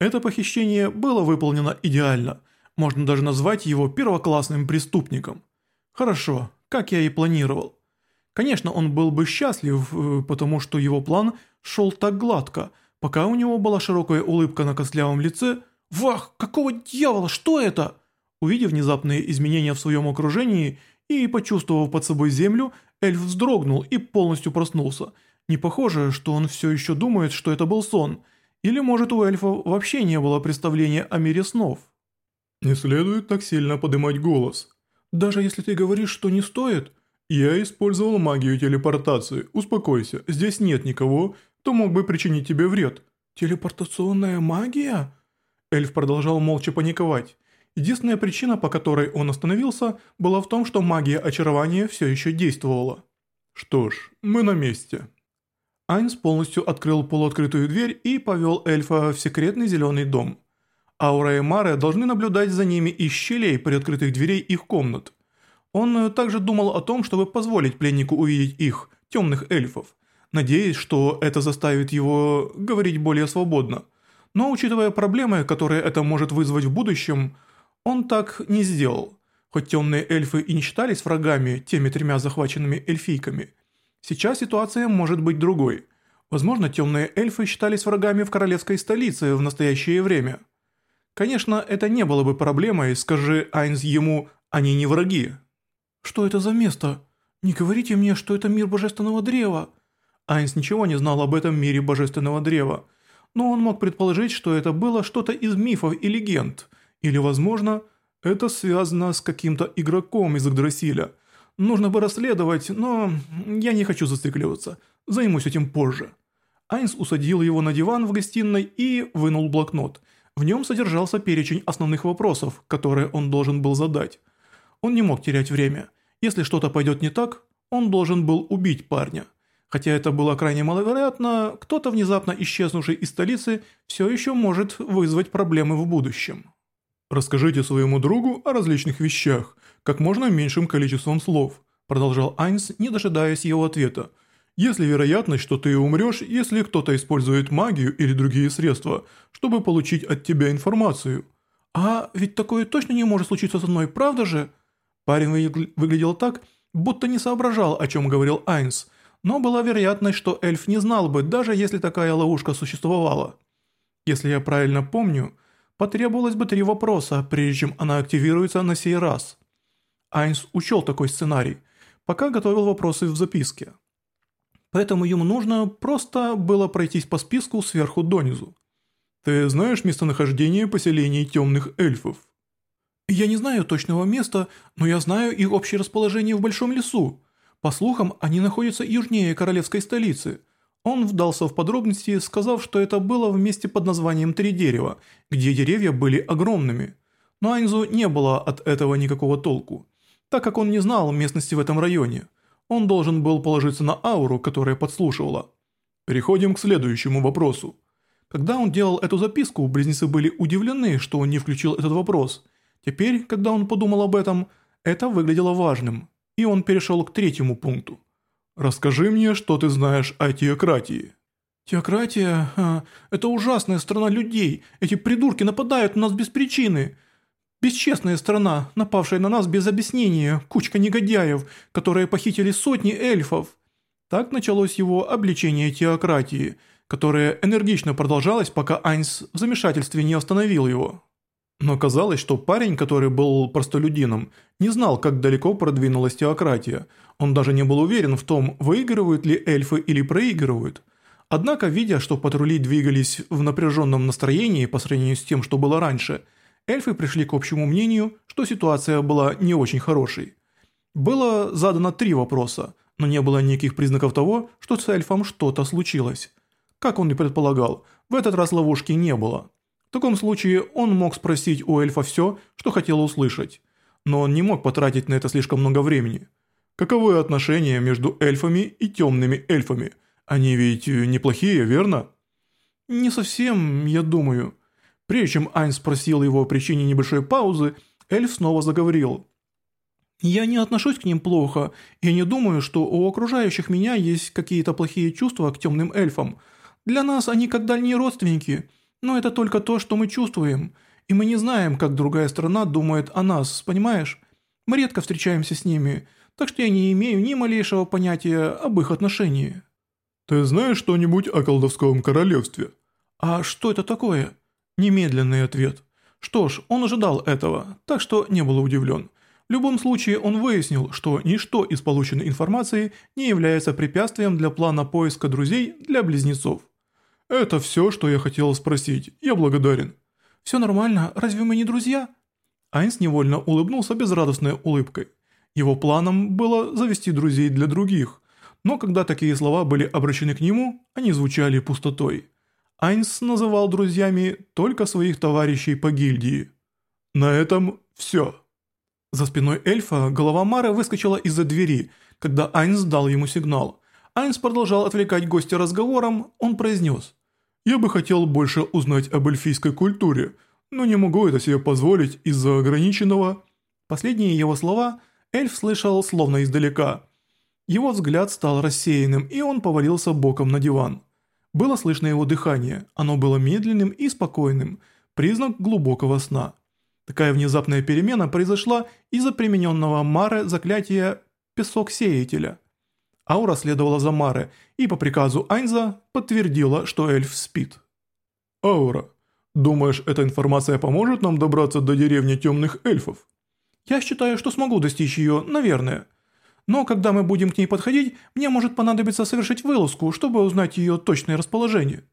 Это похищение было выполнено идеально. Можно даже назвать его первоклассным преступником. Хорошо, как я и планировал. Конечно, он был бы счастлив, э, потому что его план шел так гладко. Пока у него была широкая улыбка на костлявом лице, «Вах, какого дьявола, что это?» Увидев внезапные изменения в своем окружении и почувствовав под собой землю, эльф вздрогнул и полностью проснулся. Не похоже, что он все еще думает, что это был сон – или, может, у эльфов вообще не было представления о мире снов? Не следует так сильно поднимать голос. Даже если ты говоришь, что не стоит, я использовал магию телепортации. Успокойся, здесь нет никого, кто мог бы причинить тебе вред. Телепортационная магия? Эльф продолжал молча паниковать. Единственная причина, по которой он остановился, была в том, что магия очарования все еще действовала. Что ж, мы на месте. Айнс полностью открыл полуоткрытую дверь и повел эльфа в секретный зеленый дом. Аура и Мара должны наблюдать за ними из щелей приоткрытых дверей их комнат. Он э, также думал о том, чтобы позволить пленнику увидеть их, темных эльфов, надеясь, что это заставит его говорить более свободно. Но учитывая проблемы, которые это может вызвать в будущем, он так не сделал. Хоть темные эльфы и не считались врагами теми тремя захваченными эльфийками – Сейчас ситуация может быть другой. Возможно, темные эльфы считались врагами в королевской столице в настоящее время. Конечно, это не было бы проблемой, скажи Айнс ему «они не враги». «Что это за место? Не говорите мне, что это мир божественного древа». Айнс ничего не знал об этом мире божественного древа, но он мог предположить, что это было что-то из мифов и легенд, или, возможно, это связано с каким-то игроком из Игдрасиля – Нужно бы расследовать, но я не хочу зацикливаться. Займусь этим позже». Айнс усадил его на диван в гостиной и вынул блокнот. В нем содержался перечень основных вопросов, которые он должен был задать. Он не мог терять время. Если что-то пойдет не так, он должен был убить парня. Хотя это было крайне маловероятно, кто-то внезапно исчезнувший из столицы все еще может вызвать проблемы в будущем. «Расскажите своему другу о различных вещах», как можно меньшим количеством слов», продолжал Айнс, не дожидаясь его ответа. «Если вероятность, что ты умрешь, если кто-то использует магию или другие средства, чтобы получить от тебя информацию». «А ведь такое точно не может случиться со мной, правда же?» Парень выглядел так, будто не соображал, о чем говорил Айнс, но была вероятность, что эльф не знал бы, даже если такая ловушка существовала. Если я правильно помню, потребовалось бы три вопроса, прежде чем она активируется на сей раз. Айнс учел такой сценарий, пока готовил вопросы в записке. Поэтому ему нужно просто было пройтись по списку сверху донизу. Ты знаешь местонахождение поселений темных эльфов? Я не знаю точного места, но я знаю их общее расположение в Большом лесу. По слухам, они находятся южнее королевской столицы. Он вдался в подробности, сказав, что это было в месте под названием Три дерева, где деревья были огромными. Но Айнзу не было от этого никакого толку так как он не знал местности в этом районе. Он должен был положиться на ауру, которая подслушивала. Переходим к следующему вопросу. Когда он делал эту записку, близнецы были удивлены, что он не включил этот вопрос. Теперь, когда он подумал об этом, это выглядело важным, и он перешел к третьему пункту. «Расскажи мне, что ты знаешь о теократии». «Теократия? Это ужасная страна людей. Эти придурки нападают на нас без причины». Бесчестная страна, напавшая на нас без объяснения, кучка негодяев, которые похитили сотни эльфов. Так началось его обличение теократии, которое энергично продолжалось, пока Айнс в замешательстве не остановил его. Но казалось, что парень, который был простолюдином, не знал, как далеко продвинулась теократия. Он даже не был уверен в том, выигрывают ли эльфы или проигрывают. Однако, видя, что патрули двигались в напряженном настроении по сравнению с тем, что было раньше – эльфы пришли к общему мнению, что ситуация была не очень хорошей. Было задано три вопроса, но не было никаких признаков того, что с эльфом что-то случилось. Как он и предполагал, в этот раз ловушки не было. В таком случае он мог спросить у эльфа все, что хотел услышать, но он не мог потратить на это слишком много времени. Каковы отношения между эльфами и темными эльфами? Они ведь неплохие, верно? Не совсем, я думаю. Прежде чем Айн спросил его о причине небольшой паузы, эльф снова заговорил. «Я не отношусь к ним плохо, и не думаю, что у окружающих меня есть какие-то плохие чувства к темным эльфам. Для нас они как дальние родственники, но это только то, что мы чувствуем, и мы не знаем, как другая сторона думает о нас, понимаешь? Мы редко встречаемся с ними, так что я не имею ни малейшего понятия об их отношении». «Ты знаешь что-нибудь о колдовском королевстве?» «А что это такое?» Немедленный ответ. Что ж, он ожидал этого, так что не был удивлен. В любом случае, он выяснил, что ничто из полученной информации не является препятствием для плана поиска друзей для близнецов. «Это все, что я хотел спросить. Я благодарен». «Все нормально. Разве мы не друзья?» Айнс невольно улыбнулся безрадостной улыбкой. Его планом было завести друзей для других, но когда такие слова были обращены к нему, они звучали пустотой. Айнс называл друзьями только своих товарищей по гильдии. На этом все. За спиной эльфа голова Мары выскочила из-за двери, когда Айнс дал ему сигнал. Айнс продолжал отвлекать гостя разговором, он произнес. «Я бы хотел больше узнать об эльфийской культуре, но не могу это себе позволить из-за ограниченного...» Последние его слова эльф слышал словно издалека. Его взгляд стал рассеянным, и он повалился боком на диван. Было слышно его дыхание, оно было медленным и спокойным, признак глубокого сна. Такая внезапная перемена произошла из-за примененного Маре заклятия «песок сеятеля». Аура следовала за Маре и по приказу Айнза подтвердила, что эльф спит. «Аура, думаешь, эта информация поможет нам добраться до деревни темных эльфов?» «Я считаю, что смогу достичь ее, наверное». Но когда мы будем к ней подходить, мне может понадобиться совершить вылазку, чтобы узнать ее точное расположение».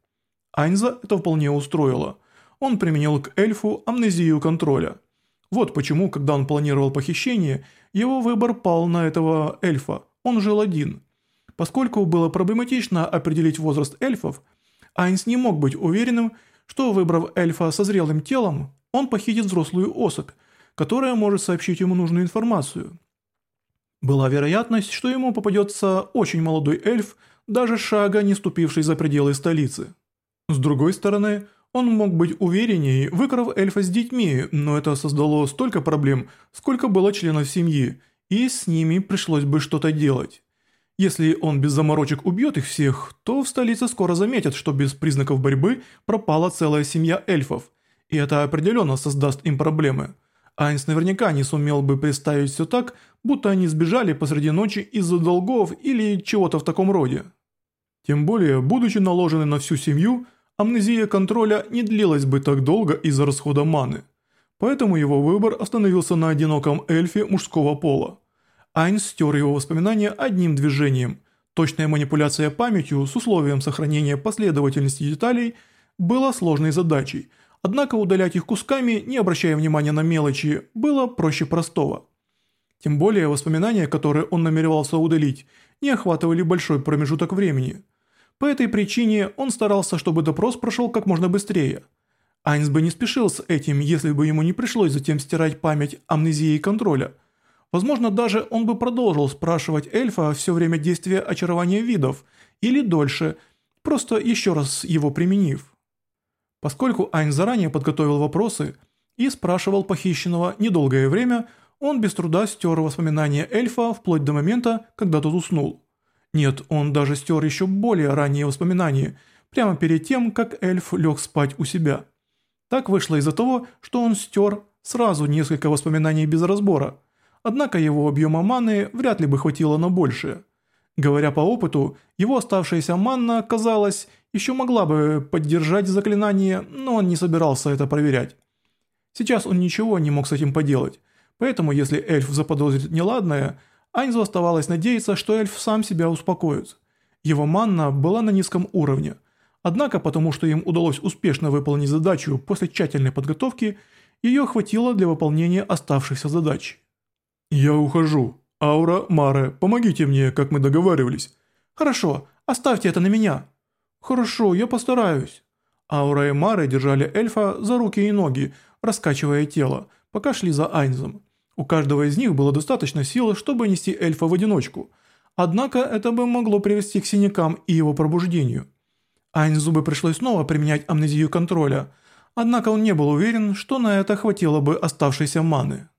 Айнза это вполне устроило. Он применил к эльфу амнезию контроля. Вот почему, когда он планировал похищение, его выбор пал на этого эльфа, он жил один. Поскольку было проблематично определить возраст эльфов, Айнс не мог быть уверенным, что выбрав эльфа со зрелым телом, он похитит взрослую особь, которая может сообщить ему нужную информацию. Была вероятность, что ему попадется очень молодой эльф, даже шага не ступивший за пределы столицы. С другой стороны, он мог быть увереннее, выкрав эльфа с детьми, но это создало столько проблем, сколько было членов семьи, и с ними пришлось бы что-то делать. Если он без заморочек убьет их всех, то в столице скоро заметят, что без признаков борьбы пропала целая семья эльфов, и это определенно создаст им проблемы. Айнс наверняка не сумел бы представить все так, будто они сбежали посреди ночи из-за долгов или чего-то в таком роде. Тем более, будучи наложены на всю семью, амнезия контроля не длилась бы так долго из-за расхода маны. Поэтому его выбор остановился на одиноком эльфе мужского пола. Айнс стер его воспоминания одним движением. Точная манипуляция памятью с условием сохранения последовательности деталей была сложной задачей – Однако удалять их кусками, не обращая внимания на мелочи, было проще простого. Тем более воспоминания, которые он намеревался удалить, не охватывали большой промежуток времени. По этой причине он старался, чтобы допрос прошел как можно быстрее. Айнс бы не спешил с этим, если бы ему не пришлось затем стирать память амнезии и контроля. Возможно, даже он бы продолжил спрашивать эльфа все время действия очарования видов, или дольше, просто еще раз его применив. Поскольку Айн заранее подготовил вопросы и спрашивал похищенного недолгое время, он без труда стер воспоминания эльфа вплоть до момента, когда тот уснул. Нет, он даже стер еще более ранние воспоминания, прямо перед тем, как эльф лег спать у себя. Так вышло из-за того, что он стер сразу несколько воспоминаний без разбора, однако его объема маны вряд ли бы хватило на большее. Говоря по опыту, его оставшаяся манна, казалось, еще могла бы поддержать заклинание, но он не собирался это проверять. Сейчас он ничего не мог с этим поделать, поэтому если эльф заподозрит неладное, Айнзу оставалось надеяться, что эльф сам себя успокоит. Его манна была на низком уровне, однако потому что им удалось успешно выполнить задачу после тщательной подготовки, ее хватило для выполнения оставшихся задач. «Я ухожу», «Аура, Мары, помогите мне, как мы договаривались». «Хорошо, оставьте это на меня». «Хорошо, я постараюсь». Аура и Мары держали эльфа за руки и ноги, раскачивая тело, пока шли за Айнзом. У каждого из них было достаточно силы, чтобы нести эльфа в одиночку. Однако это бы могло привести к синякам и его пробуждению. Айнз зубы пришлось снова применять амнезию контроля, однако он не был уверен, что на это хватило бы оставшейся маны.